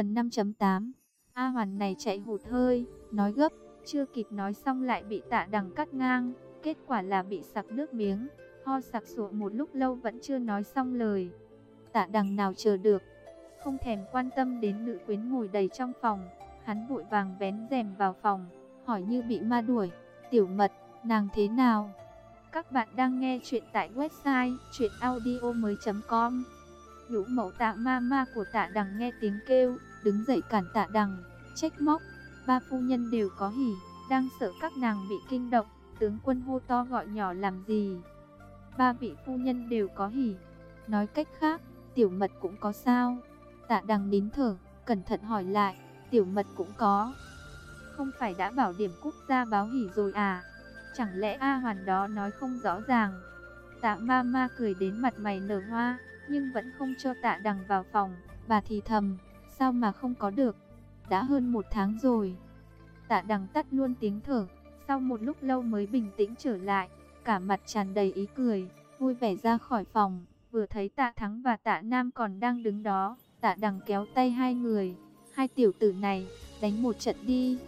Phần 5.8 A Hoàn này chạy hụt hơi, nói gấp, chưa kịp nói xong lại bị tạ đằng cắt ngang, kết quả là bị sặc nước miếng, ho sặc sụa một lúc lâu vẫn chưa nói xong lời. Tạ đằng nào chờ được, không thèm quan tâm đến nữ quyến ngồi đầy trong phòng, hắn vội vàng vén rèm vào phòng, hỏi như bị ma đuổi, tiểu mật, nàng thế nào? Các bạn đang nghe chuyện tại website chuyenaudio.com Nhũ mẫu tạ ma ma của tạ đằng nghe tiếng kêu, đứng dậy cản tạ đằng, trách móc. Ba phu nhân đều có hỉ, đang sợ các nàng bị kinh động, tướng quân hô to gọi nhỏ làm gì. Ba vị phu nhân đều có hỉ. Nói cách khác, tiểu mật cũng có sao. Tạ đằng nín thở, cẩn thận hỏi lại, tiểu mật cũng có. Không phải đã bảo điểm quốc gia báo hỉ rồi à? Chẳng lẽ A Hoàn đó nói không rõ ràng? Tạ ma ma cười đến mặt mày nở hoa, nhưng vẫn không cho tạ đằng vào phòng. Bà thì thầm, sao mà không có được? Đã hơn một tháng rồi. Tạ đằng tắt luôn tiếng thở, sau một lúc lâu mới bình tĩnh trở lại, cả mặt tràn đầy ý cười, vui vẻ ra khỏi phòng. Vừa thấy tạ thắng và tạ nam còn đang đứng đó, tạ đằng kéo tay hai người. Hai tiểu tử này, đánh một trận đi.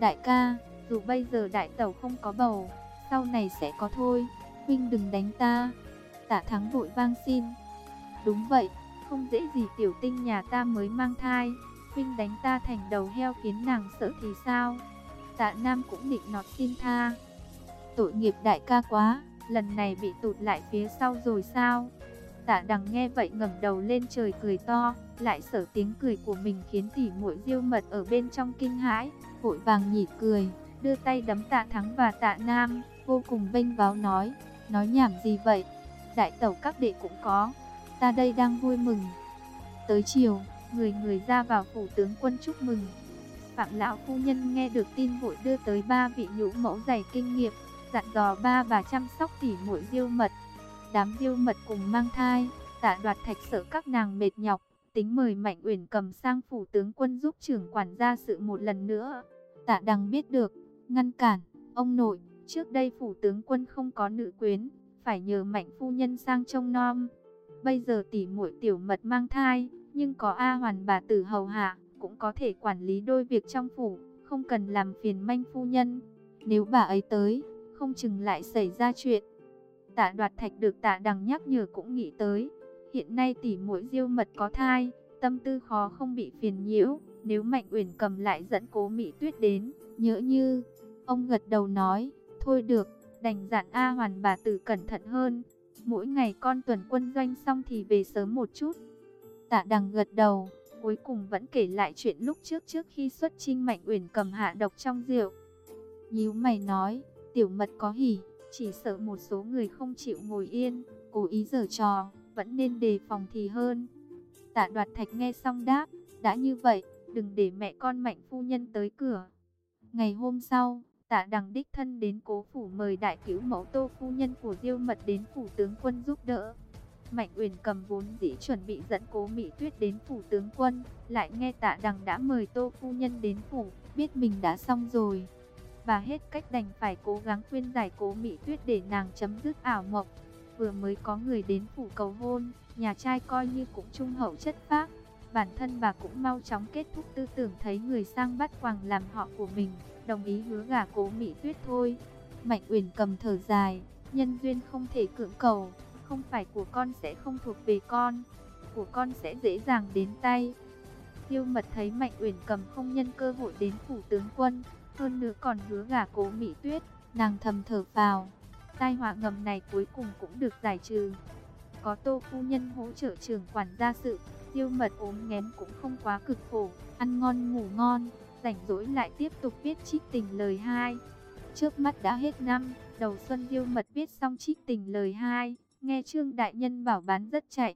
Đại ca, dù bây giờ đại tẩu không có bầu, sau này sẽ có thôi, huynh đừng đánh ta. Tạ thắng vội vang xin. Đúng vậy, không dễ gì tiểu tinh nhà ta mới mang thai, huynh đánh ta thành đầu heo khiến nàng sợ thì sao? Tạ Nam cũng định nọt xin tha. Tội nghiệp đại ca quá, lần này bị tụt lại phía sau rồi sao? Tạ Đằng nghe vậy ngẩng đầu lên trời cười to, lại sở tiếng cười của mình khiến tỉ muội Diêu Mật ở bên trong kinh hãi, vội vàng nhịn cười, đưa tay đấm Tạ Thắng và Tạ Nam, vô cùng vênh váo nói, nói nhảm gì vậy? Đại tẩu các đệ cũng có, ta đây đang vui mừng. Tới chiều, người người ra vào phủ tướng quân chúc mừng. Phạm lão phu nhân nghe được tin vội đưa tới ba vị nhũ mẫu dày kinh nghiệm, dặn dò ba bà chăm sóc tỉ muội diêu mật. Đám diêu mật cùng mang thai, tạ đoạt thạch sợ các nàng mệt nhọc, tính mời Mạnh Uyển cầm sang phủ tướng quân giúp trưởng quản gia sự một lần nữa. Tạ đằng biết được, ngăn cản, ông nội, trước đây phủ tướng quân không có nữ quyến, phải nhờ Mạnh phu nhân sang trông nom. Bây giờ tỷ muội tiểu mật mang thai, nhưng có A Hoàn bà tử hầu hạ, cũng có thể quản lý đôi việc trong phủ, không cần làm phiền manh phu nhân. Nếu bà ấy tới, không chừng lại xảy ra chuyện. Tạ đoạt thạch được tạ đằng nhắc nhở cũng nghĩ tới. Hiện nay tỷ muội diêu mật có thai, tâm tư khó không bị phiền nhiễu. Nếu Mạnh Uyển cầm lại dẫn cố Mỹ Tuyết đến, nhớ như... Ông gật đầu nói, thôi được, đành dặn A Hoàn bà tử cẩn thận hơn. Mỗi ngày con tuần quân doanh xong thì về sớm một chút. Tạ đằng gật đầu, cuối cùng vẫn kể lại chuyện lúc trước trước khi xuất chinh Mạnh Uyển cầm hạ độc trong rượu. Nhíu mày nói, tiểu mật có hỉ, chỉ sợ một số người không chịu ngồi yên, cố ý giở trò, vẫn nên đề phòng thì hơn. Tạ đoạt thạch nghe xong đáp, đã như vậy, đừng để mẹ con Mạnh phu nhân tới cửa. Ngày hôm sau, tạ đằng đích thân đến cố phủ mời đại cứu mẫu tô phu nhân của diêu mật đến phủ tướng quân giúp đỡ. Mạnh Uyển cầm vốn dĩ chuẩn bị dẫn Cố Mỹ Tuyết đến phủ tướng quân, lại nghe Tạ Đằng đã mời Tô phu nhân đến phủ, biết mình đã xong rồi. Và hết cách đành phải cố gắng khuyên giải Cố Mỹ Tuyết để nàng chấm dứt ảo mộng. Vừa mới có người đến phủ cầu hôn, nhà trai coi như cũng trung hậu chất phác. Bản thân bà cũng mau chóng kết thúc tư tưởng thấy người sang bắt quàng làm họ của mình, đồng ý hứa gả Cố Mỹ Tuyết thôi. Mạnh Uyển cầm thở dài, nhân duyên không thể cưỡng cầu, không phải của con sẽ không thuộc về con, của con sẽ dễ dàng đến tay. Tiêu mật thấy Mạnh Uyển cầm không nhân cơ hội đến phủ tướng quân, hơn nữa còn hứa gả cố Mỹ Tuyết, nàng thầm thở vào. Tai họa ngầm này cuối cùng cũng được giải trừ. Có tô phu nhân hỗ trợ trưởng quản gia sự, tiêu mật ốm nghén cũng không quá cực khổ, ăn ngon ngủ ngon, rảnh rỗi lại tiếp tục viết trích tình lời hai. Trước mắt đã hết năm, đầu xuân tiêu mật viết xong trích tình lời hai, Nghe Trương Đại Nhân bảo bán rất chạy.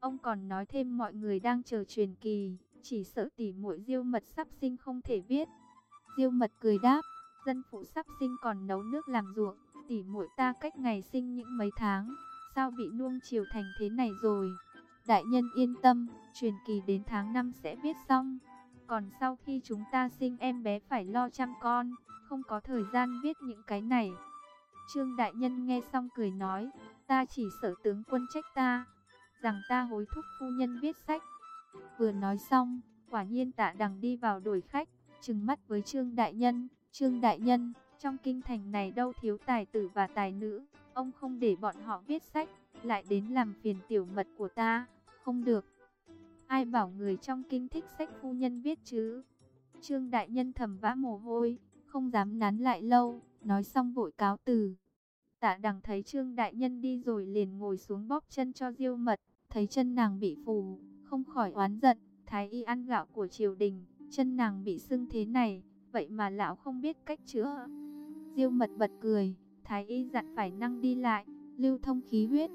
Ông còn nói thêm mọi người đang chờ truyền kỳ, chỉ sợ tỉ muội diêu mật sắp sinh không thể viết. Diêu mật cười đáp, dân phụ sắp sinh còn nấu nước làm ruộng, tỉ muội ta cách ngày sinh những mấy tháng, sao bị nuông chiều thành thế này rồi. Đại nhân yên tâm, truyền kỳ đến tháng 5 sẽ viết xong. Còn sau khi chúng ta sinh em bé phải lo chăm con, không có thời gian viết những cái này. Trương Đại Nhân nghe xong cười nói, ta chỉ sợ tướng quân trách ta, rằng ta hối thúc phu nhân viết sách. Vừa nói xong, Quả nhiên tạ đằng đi vào đuổi khách, trừng mắt với Trương Đại Nhân. Trương Đại Nhân, trong kinh thành này đâu thiếu tài tử và tài nữ, ông không để bọn họ viết sách, lại đến làm phiền tiểu mật của ta, không được. Ai bảo người trong kinh thích sách phu nhân viết chứ? Trương Đại Nhân thầm vã mồ hôi, không dám nán lại lâu, nói xong vội cáo từ. Tạ đằng thấy Trương Đại Nhân đi rồi liền ngồi xuống bóp chân cho diêu mật, thấy chân nàng bị phù, không khỏi oán giận, thái y ăn gạo của triều đình, chân nàng bị sưng thế này, vậy mà lão không biết cách chữa. Diêu mật bật cười, thái y dặn phải năng đi lại, lưu thông khí huyết,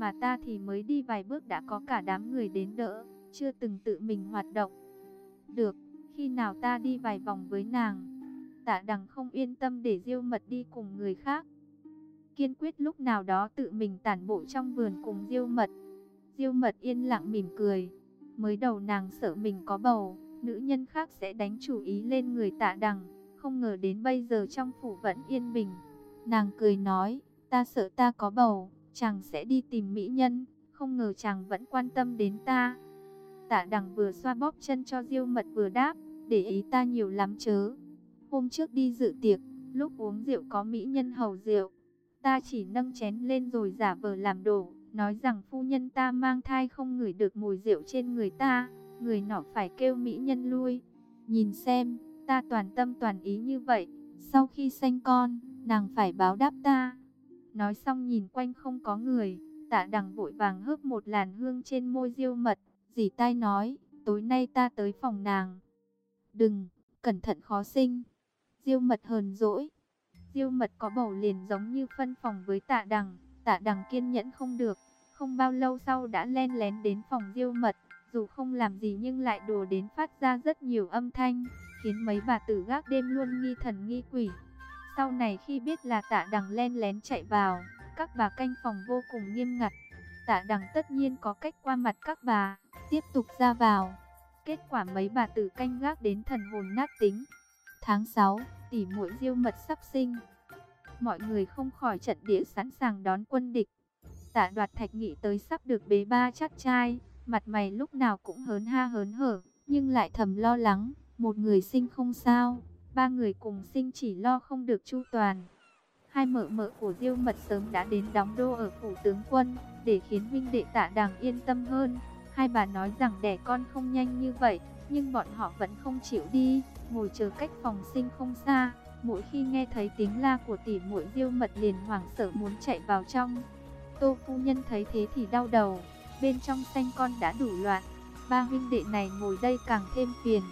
mà ta thì mới đi vài bước đã có cả đám người đến đỡ, chưa từng tự mình hoạt động. Được, khi nào ta đi vài vòng với nàng, tạ đằng không yên tâm để diêu mật đi cùng người khác. Kiên quyết lúc nào đó tự mình tản bộ trong vườn cùng diêu mật. Diêu mật yên lặng mỉm cười. Mới đầu nàng sợ mình có bầu, nữ nhân khác sẽ đánh chủ ý lên người tạ đằng. Không ngờ đến bây giờ trong phủ vẫn yên bình. Nàng cười nói, ta sợ ta có bầu, chàng sẽ đi tìm mỹ nhân. Không ngờ chàng vẫn quan tâm đến ta. Tạ đằng vừa xoa bóp chân cho diêu mật vừa đáp, để ý ta nhiều lắm chớ. Hôm trước đi dự tiệc, lúc uống rượu có mỹ nhân hầu rượu. Ta chỉ nâng chén lên rồi giả vờ làm đổ, nói rằng phu nhân ta mang thai không ngửi được mùi rượu trên người ta, người nọ phải kêu mỹ nhân lui. Nhìn xem, ta toàn tâm toàn ý như vậy, sau khi sanh con, nàng phải báo đáp ta. Nói xong nhìn quanh không có người, tạ đằng vội vàng hớp một làn hương trên môi diêu mật, dì tai nói, tối nay ta tới phòng nàng. Đừng, cẩn thận khó sinh. Diêu mật hờn dỗi. Diêu mật có bầu liền giống như phân phòng với tạ đằng. Tạ đằng kiên nhẫn không được. Không bao lâu sau đã len lén đến phòng diêu mật. Dù không làm gì nhưng lại đùa đến phát ra rất nhiều âm thanh. Khiến mấy bà tử gác đêm luôn nghi thần nghi quỷ. Sau này khi biết là tạ đằng len lén chạy vào. Các bà canh phòng vô cùng nghiêm ngặt. Tạ đằng tất nhiên có cách qua mặt các bà. Tiếp tục ra vào. Kết quả mấy bà tử canh gác đến thần hồn nát tính. Tháng 6, tỷ muội diêu mật sắp sinh. Mọi người không khỏi trận địa sẵn sàng đón quân địch. Tạ đoạt thạch nghĩ tới sắp được bế ba chắc trai, mặt mày lúc nào cũng hớn ha hớn hở, nhưng lại thầm lo lắng, một người sinh không sao, ba người cùng sinh chỉ lo không được chu toàn. Hai mợ mợ của Diêu Mật sớm đã đến đóng đô ở phủ tướng quân, để khiến huynh đệ tạ đằng yên tâm hơn. Hai bà nói rằng đẻ con không nhanh như vậy, nhưng bọn họ vẫn không chịu đi, ngồi chờ cách phòng sinh không xa. Mỗi khi nghe thấy tiếng la của tỷ muội Diêu Mật liền hoảng sợ muốn chạy vào trong. Tô phu nhân thấy thế thì đau đầu, bên trong xanh con đã đủ loạn, ba huynh đệ này ngồi đây càng thêm phiền.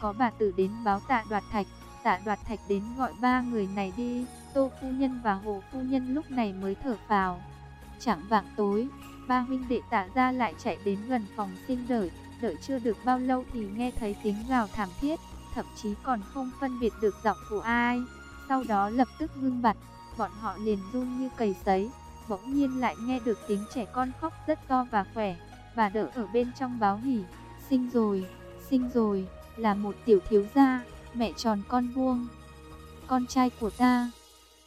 Có bà tử đến báo tạ đoạt thạch, tạ đoạt thạch đến gọi ba người này đi, Tô phu nhân và Hồ phu nhân lúc này mới thở vào. Chẳng vạng tối, ba huynh đệ tạ ra lại chạy đến gần phòng sinh đợi, đợi chưa được bao lâu thì nghe thấy tiếng gào thảm thiết, thậm chí còn không phân biệt được giọng của ai. Sau đó lập tức ngưng bặt, bọn họ liền run như cầy sấy, bỗng nhiên lại nghe được tiếng trẻ con khóc rất to và khỏe, và đỡ ở bên trong báo hỉ, sinh rồi, sinh rồi, là một tiểu thiếu gia, mẹ tròn con vuông, con trai của ta.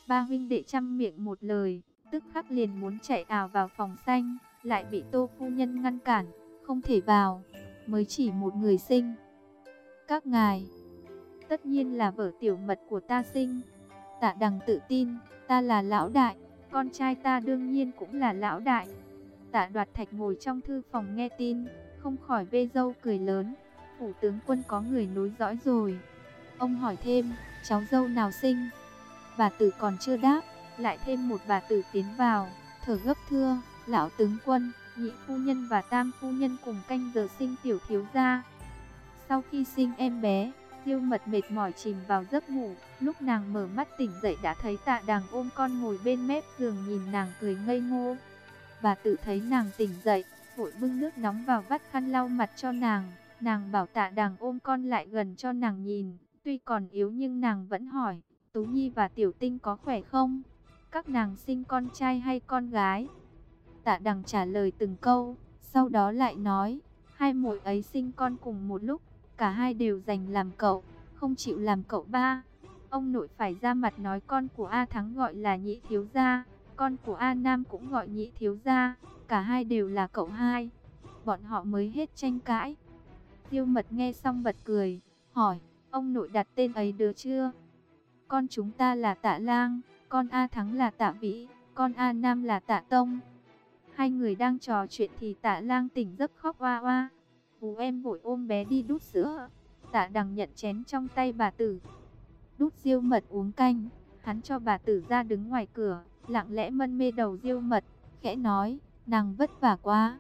Ba huynh đệ chăm miệng một lời, tức khắc liền muốn chạy ảo vào phòng xanh, lại bị tô phu nhân ngăn cản, không thể vào, mới chỉ một người sinh. Các ngài, tất nhiên là vợ tiểu mật của ta sinh. Tạ đằng tự tin, ta là lão đại, con trai ta đương nhiên cũng là lão đại. Tạ đoạt thạch ngồi trong thư phòng nghe tin, không khỏi vê dâu cười lớn. Phủ tướng quân có người nối dõi rồi. Ông hỏi thêm, cháu dâu nào sinh? Bà tử còn chưa đáp, lại thêm một bà tử tiến vào, thở gấp thưa, lão tướng quân, nhị phu nhân và tam phu nhân cùng canh giờ sinh tiểu thiếu gia. Sau khi sinh em bé, Diêu mật mệt mỏi chìm vào giấc ngủ, lúc nàng mở mắt tỉnh dậy đã thấy tạ đàng ôm con ngồi bên mép giường nhìn nàng cười ngây ngô. Bà tự thấy nàng tỉnh dậy, vội bưng nước nóng vào vắt khăn lau mặt cho nàng. Nàng bảo tạ đằng ôm con lại gần cho nàng nhìn, tuy còn yếu nhưng nàng vẫn hỏi, Tú Nhi và Tiểu Tinh có khỏe không? Các nàng sinh con trai hay con gái? Tạ đằng trả lời từng câu, sau đó lại nói, hai muội ấy sinh con cùng một lúc, cả hai đều dành làm cậu, không chịu làm cậu ba. Ông nội phải ra mặt nói con của A Thắng gọi là nhị thiếu gia, con của A Nam cũng gọi nhị thiếu gia, cả hai đều là cậu hai. Bọn họ mới hết tranh cãi. Diêu mật nghe xong bật cười, hỏi, ông nội đặt tên ấy được chưa? Con chúng ta là tạ lang, con A Thắng là tạ vĩ, con A Nam là tạ tông. Hai người đang trò chuyện thì tạ lang tỉnh giấc khóc oa oa. Bố em vội ôm bé đi đút sữa. Tạ đằng nhận chén trong tay bà tử. Đút diêu mật uống canh. Hắn cho bà tử ra đứng ngoài cửa. Lặng lẽ mân mê đầu diêu mật. Khẽ nói, nàng vất vả quá.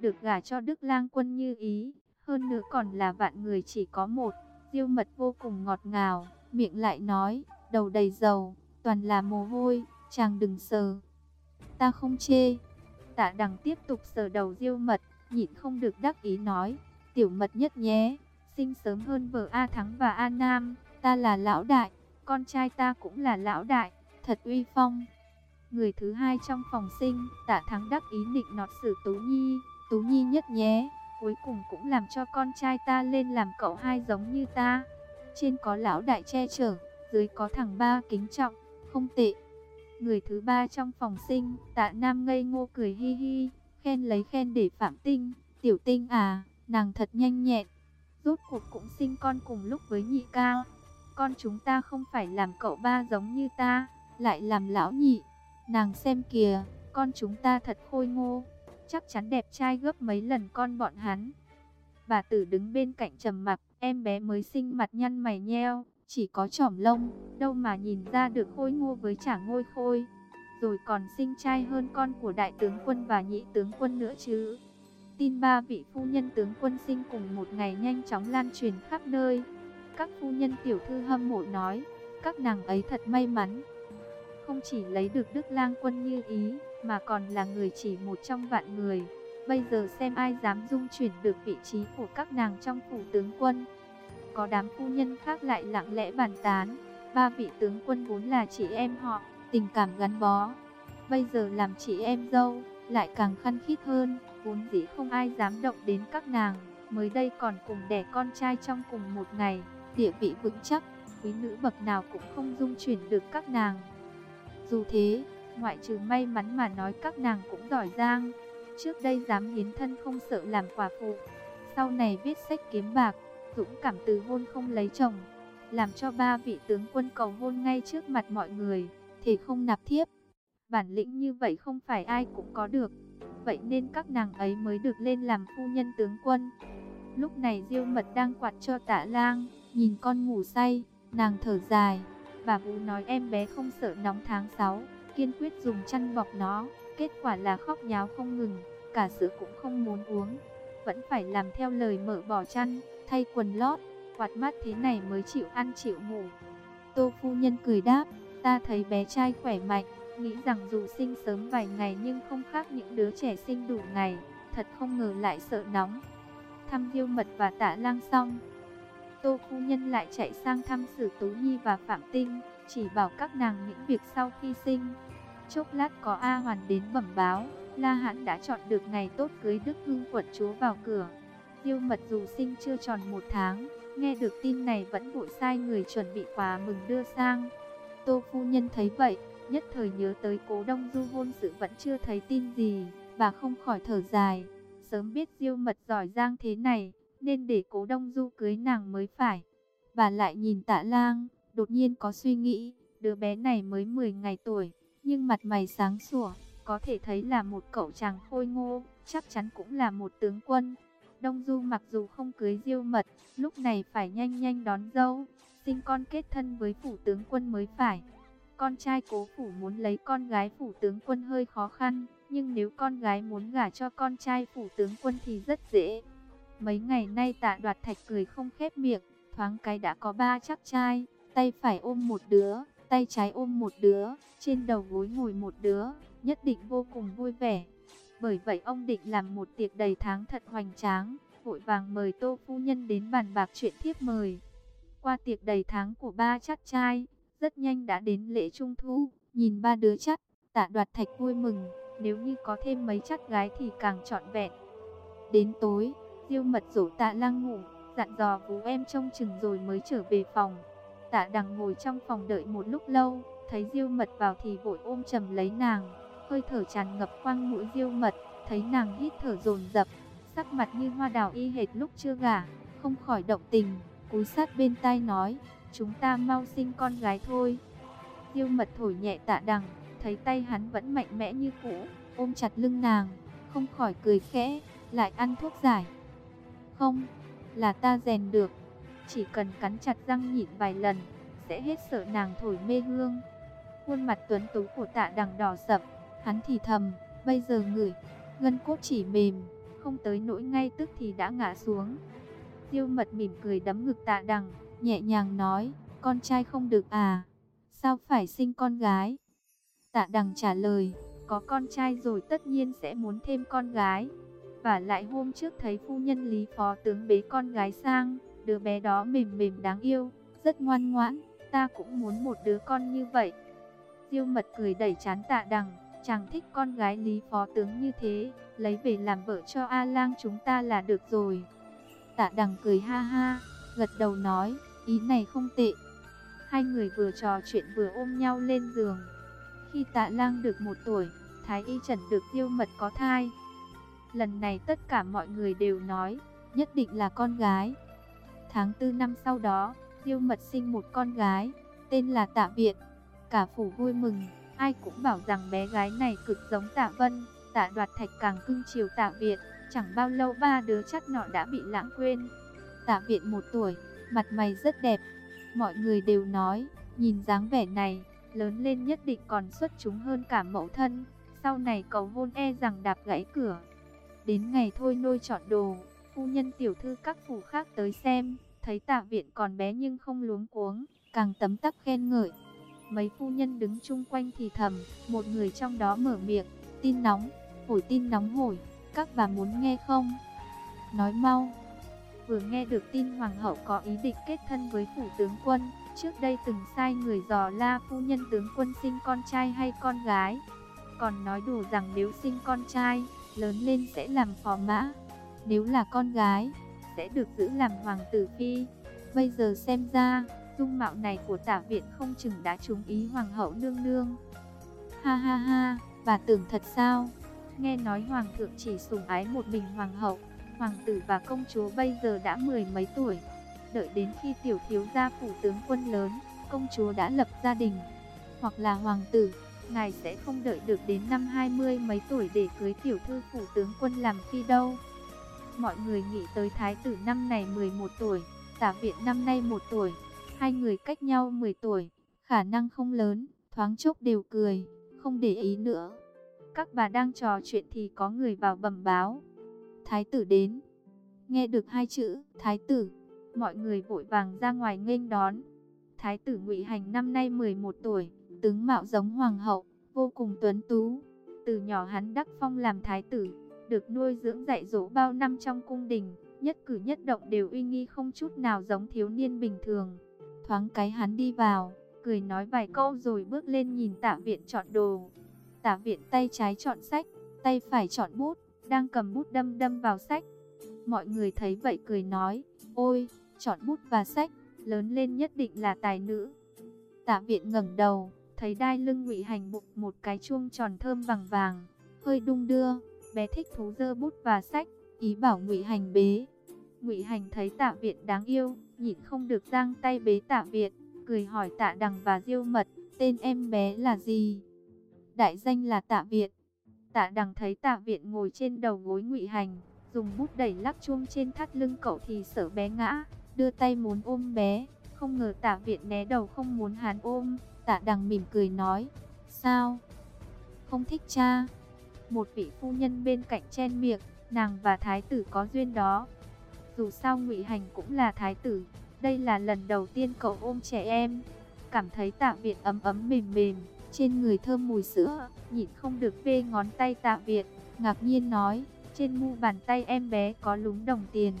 Được gả cho Đức lang quân như ý. Hơn nữa còn là vạn người chỉ có một. Diêu mật vô cùng ngọt ngào. Miệng lại nói, đầu đầy dầu. Toàn là mồ hôi. Chàng đừng sờ. Ta không chê. Tạ đằng tiếp tục sờ đầu diêu mật nhịn không được đắc ý nói, tiểu mật nhất nhé, sinh sớm hơn vợ A Thắng và A Nam, ta là lão đại, con trai ta cũng là lão đại, thật uy phong. Người thứ hai trong phòng sinh, tạ Thắng đắc ý nịnh nọt sử Tú Nhi, Tú Nhi nhất nhé, cuối cùng cũng làm cho con trai ta lên làm cậu hai giống như ta. Trên có lão đại che chở, dưới có thằng ba kính trọng, không tệ. Người thứ ba trong phòng sinh, tạ Nam ngây ngô cười hi hi, khen lấy khen để Phạm Tinh, tiểu tinh à, nàng thật nhanh nhẹn. Rốt cuộc cũng sinh con cùng lúc với nhị ca. Con chúng ta không phải làm cậu ba giống như ta, lại làm lão nhị. Nàng xem kìa, con chúng ta thật khôi ngô, chắc chắn đẹp trai gấp mấy lần con bọn hắn. Bà tử đứng bên cạnh trầm mặc, em bé mới sinh mặt nhăn mày nheo, chỉ có trỏm lông, đâu mà nhìn ra được khôi ngô với chả ngôi khôi rồi còn sinh trai hơn con của đại tướng quân và nhị tướng quân nữa chứ. Tin ba vị phu nhân tướng quân sinh cùng một ngày nhanh chóng lan truyền khắp nơi. Các phu nhân tiểu thư hâm mộ nói, các nàng ấy thật may mắn. Không chỉ lấy được Đức Lang quân như ý, mà còn là người chỉ một trong vạn người. Bây giờ xem ai dám dung chuyển được vị trí của các nàng trong phủ tướng quân. Có đám phu nhân khác lại lặng lẽ bàn tán, ba vị tướng quân vốn là chị em họ, tình cảm gắn bó. Bây giờ làm chị em dâu, lại càng khăn khít hơn, vốn dĩ không ai dám động đến các nàng, mới đây còn cùng đẻ con trai trong cùng một ngày, địa vị vững chắc, quý nữ bậc nào cũng không dung chuyển được các nàng. Dù thế, ngoại trừ may mắn mà nói các nàng cũng giỏi giang, trước đây dám hiến thân không sợ làm quả phụ, sau này viết sách kiếm bạc, dũng cảm từ hôn không lấy chồng, làm cho ba vị tướng quân cầu hôn ngay trước mặt mọi người thì không nạp thiếp. Bản lĩnh như vậy không phải ai cũng có được. Vậy nên các nàng ấy mới được lên làm phu nhân tướng quân. Lúc này Diêu Mật đang quạt cho Tạ Lang, nhìn con ngủ say, nàng thở dài. Bà Vũ nói em bé không sợ nóng tháng 6, kiên quyết dùng chăn bọc nó. Kết quả là khóc nháo không ngừng, cả sữa cũng không muốn uống. Vẫn phải làm theo lời mở bỏ chăn, thay quần lót, quạt mắt thế này mới chịu ăn chịu ngủ. Tô phu nhân cười đáp, Ta thấy bé trai khỏe mạnh, nghĩ rằng dù sinh sớm vài ngày nhưng không khác những đứa trẻ sinh đủ ngày, thật không ngờ lại sợ nóng. Thăm Diêu Mật và Tạ Lang xong, Tô phu nhân lại chạy sang thăm Sử Tú Nhi và Phạm Tinh, chỉ bảo các nàng những việc sau khi sinh. Chốc lát có A Hoàn đến bẩm báo, La Hãn đã chọn được ngày tốt cưới Đức Hưng quận chúa vào cửa. Diêu Mật dù sinh chưa tròn một tháng, nghe được tin này vẫn vội sai người chuẩn bị quà mừng đưa sang. Tô phu nhân thấy vậy, nhất thời nhớ tới cố đông du hôn sự vẫn chưa thấy tin gì, bà không khỏi thở dài. Sớm biết diêu mật giỏi giang thế này, nên để cố đông du cưới nàng mới phải. Bà lại nhìn tạ lang, đột nhiên có suy nghĩ, đứa bé này mới 10 ngày tuổi, nhưng mặt mày sáng sủa, có thể thấy là một cậu chàng khôi ngô, chắc chắn cũng là một tướng quân. Đông Du mặc dù không cưới diêu mật, lúc này phải nhanh nhanh đón dâu, sinh con kết thân với phủ tướng quân mới phải. Con trai cố phủ muốn lấy con gái phủ tướng quân hơi khó khăn, nhưng nếu con gái muốn gả cho con trai phủ tướng quân thì rất dễ. Mấy ngày nay tạ đoạt thạch cười không khép miệng, thoáng cái đã có ba chắc trai, tay phải ôm một đứa, tay trái ôm một đứa, trên đầu gối ngồi một đứa, nhất định vô cùng vui vẻ. Bởi vậy ông định làm một tiệc đầy tháng thật hoành tráng, vội vàng mời tô phu nhân đến bàn bạc chuyện thiếp mời. Qua tiệc đầy tháng của ba chắt trai, rất nhanh đã đến lễ trung thu, nhìn ba đứa chắt, tạ đoạt thạch vui mừng, nếu như có thêm mấy chắt gái thì càng trọn vẹn. Đến tối, diêu mật rủ tạ lang ngủ, dặn dò vú em trông chừng rồi mới trở về phòng. Tạ đằng ngồi trong phòng đợi một lúc lâu, thấy diêu mật vào thì vội ôm chầm lấy nàng, hơi thở tràn ngập khoang mũi diêu mật, thấy nàng hít thở dồn dập, sắc mặt như hoa đào y hệt lúc chưa gả, không khỏi động tình, cúi sát bên tai nói, chúng ta mau sinh con gái thôi. Diêu mật thổi nhẹ tạ đằng, thấy tay hắn vẫn mạnh mẽ như cũ, ôm chặt lưng nàng, không khỏi cười khẽ, lại ăn thuốc giải. Không, là ta rèn được, chỉ cần cắn chặt răng nhịn vài lần, sẽ hết sợ nàng thổi mê hương. Khuôn mặt tuấn tú của tạ đằng đỏ sậm, hắn thì thầm, bây giờ ngửi, ngân cốt chỉ mềm, không tới nỗi ngay tức thì đã ngã xuống. Tiêu mật mỉm cười đấm ngực tạ đằng, nhẹ nhàng nói, con trai không được à, sao phải sinh con gái? Tạ đằng trả lời, có con trai rồi tất nhiên sẽ muốn thêm con gái. Và lại hôm trước thấy phu nhân Lý Phó tướng bế con gái sang, đứa bé đó mềm mềm đáng yêu, rất ngoan ngoãn, ta cũng muốn một đứa con như vậy. Diêu mật cười đẩy chán tạ đằng, chàng thích con gái Lý Phó tướng như thế, lấy về làm vợ cho A lang chúng ta là được rồi. Tạ đằng cười ha ha, gật đầu nói, ý này không tệ. Hai người vừa trò chuyện vừa ôm nhau lên giường. Khi tạ lang được một tuổi, Thái y trần được diêu mật có thai. Lần này tất cả mọi người đều nói, nhất định là con gái. Tháng tư năm sau đó, diêu mật sinh một con gái, tên là Tạ Viện. Cả phủ vui mừng, ai cũng bảo rằng bé gái này cực giống Tạ Vân. Tạ đoạt thạch càng cưng chiều Tạ Viện, chẳng bao lâu ba đứa chắc nọ đã bị lãng quên. Tạ Viện một tuổi, mặt mày rất đẹp. Mọi người đều nói, nhìn dáng vẻ này, lớn lên nhất định còn xuất chúng hơn cả mẫu thân. Sau này cầu hôn e rằng đạp gãy cửa. Đến ngày thôi nôi chọn đồ, phu nhân tiểu thư các phủ khác tới xem, thấy tạ viện còn bé nhưng không luống cuống, càng tấm tắc khen ngợi. Mấy phu nhân đứng chung quanh thì thầm, một người trong đó mở miệng, tin nóng, hồi tin nóng hổi, các bà muốn nghe không? Nói mau. Vừa nghe được tin hoàng hậu có ý định kết thân với phủ tướng quân, trước đây từng sai người dò la phu nhân tướng quân sinh con trai hay con gái. Còn nói đủ rằng nếu sinh con trai, lớn lên sẽ làm phò mã. Nếu là con gái, sẽ được giữ làm hoàng tử phi. Bây giờ xem ra, dung mạo này của tả viện không chừng đã trúng ý hoàng hậu nương nương. Ha ha ha, bà tưởng thật sao? Nghe nói hoàng thượng chỉ sủng ái một mình hoàng hậu, hoàng tử và công chúa bây giờ đã mười mấy tuổi. Đợi đến khi tiểu thiếu gia phủ tướng quân lớn, công chúa đã lập gia đình, hoặc là hoàng tử, ngài sẽ không đợi được đến năm hai mươi mấy tuổi để cưới tiểu thư phủ tướng quân làm phi đâu. Mọi người nghĩ tới thái tử năm này 11 tuổi, tả viện năm nay 1 tuổi, hai người cách nhau 10 tuổi, khả năng không lớn, thoáng chốc đều cười, không để ý nữa. Các bà đang trò chuyện thì có người vào bẩm báo. Thái tử đến. Nghe được hai chữ, thái tử, mọi người vội vàng ra ngoài nghênh đón. Thái tử Ngụy Hành năm nay 11 tuổi, tướng mạo giống hoàng hậu, vô cùng tuấn tú. Từ nhỏ hắn đắc phong làm thái tử, được nuôi dưỡng dạy dỗ bao năm trong cung đình, nhất cử nhất động đều uy nghi không chút nào giống thiếu niên bình thường. Thoáng cái hắn đi vào, cười nói vài câu rồi bước lên nhìn tạ viện chọn đồ. Tạ viện tay trái chọn sách, tay phải chọn bút, đang cầm bút đâm đâm vào sách. Mọi người thấy vậy cười nói, ôi, chọn bút và sách, lớn lên nhất định là tài nữ. Tạ viện ngẩng đầu, thấy đai lưng ngụy hành bụng một cái chuông tròn thơm bằng vàng, hơi đung đưa, bé thích thú dơ bút và sách, ý bảo ngụy hành bế. Ngụy hành thấy tạ viện đáng yêu, nhịn không được giang tay bế tạ viện, cười hỏi tạ đằng và diêu mật, tên em bé là gì? Đại danh là tạ viện. Tạ đằng thấy tạ viện ngồi trên đầu gối ngụy hành, dùng bút đẩy lắc chuông trên thắt lưng cậu thì sợ bé ngã, đưa tay muốn ôm bé, không ngờ tạ viện né đầu không muốn hắn ôm, tạ đằng mỉm cười nói, sao? Không thích cha? Một vị phu nhân bên cạnh chen miệng, nàng và thái tử có duyên đó. Dù sao ngụy Hành cũng là thái tử, đây là lần đầu tiên cậu ôm trẻ em. Cảm thấy tạ viện ấm ấm mềm mềm, trên người thơm mùi sữa, nhịn không được vê ngón tay tạ viện, ngạc nhiên nói, trên mu bàn tay em bé có lúng đồng tiền.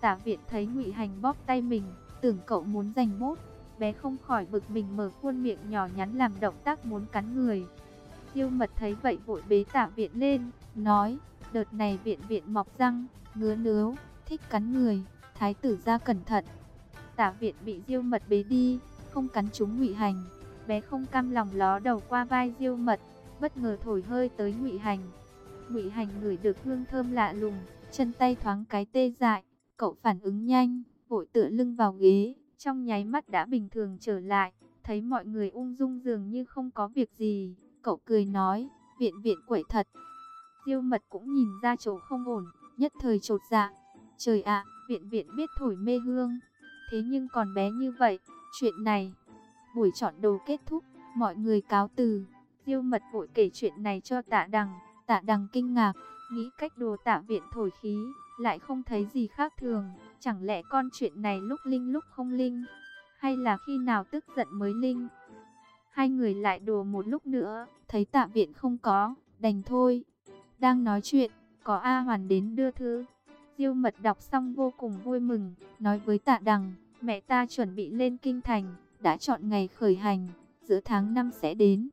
Tạ viện thấy ngụy Hành bóp tay mình, tưởng cậu muốn giành bút, bé không khỏi bực mình mở khuôn miệng nhỏ nhắn làm động tác muốn cắn người diêu mật thấy vậy vội bế tả viện lên, nói, đợt này viện viện mọc răng, ngứa nướu, thích cắn người, thái tử ra cẩn thận. tả viện bị diêu mật bế đi, không cắn chúng ngụy hành, bé không cam lòng ló đầu qua vai diêu mật, bất ngờ thổi hơi tới ngụy hành. Ngụy hành ngửi được hương thơm lạ lùng, chân tay thoáng cái tê dại, cậu phản ứng nhanh, vội tựa lưng vào ghế, trong nháy mắt đã bình thường trở lại, thấy mọi người ung dung dường như không có việc gì, cậu cười nói, viện viện quậy thật. Diêu mật cũng nhìn ra chỗ không ổn, nhất thời trột dạ, trời ạ, viện viện biết thổi mê hương, thế nhưng còn bé như vậy, chuyện này, buổi chọn đồ kết thúc, mọi người cáo từ, Diêu mật vội kể chuyện này cho tạ đằng, tạ đằng kinh ngạc, nghĩ cách đồ tạ viện thổi khí, lại không thấy gì khác thường, chẳng lẽ con chuyện này lúc linh lúc không linh, hay là khi nào tức giận mới linh. Hai người lại đùa một lúc nữa, thấy tạ viện không có, đành thôi. Đang nói chuyện, có A Hoàn đến đưa thư. Diêu mật đọc xong vô cùng vui mừng, nói với tạ đằng, mẹ ta chuẩn bị lên kinh thành, đã chọn ngày khởi hành, giữa tháng 5 sẽ đến.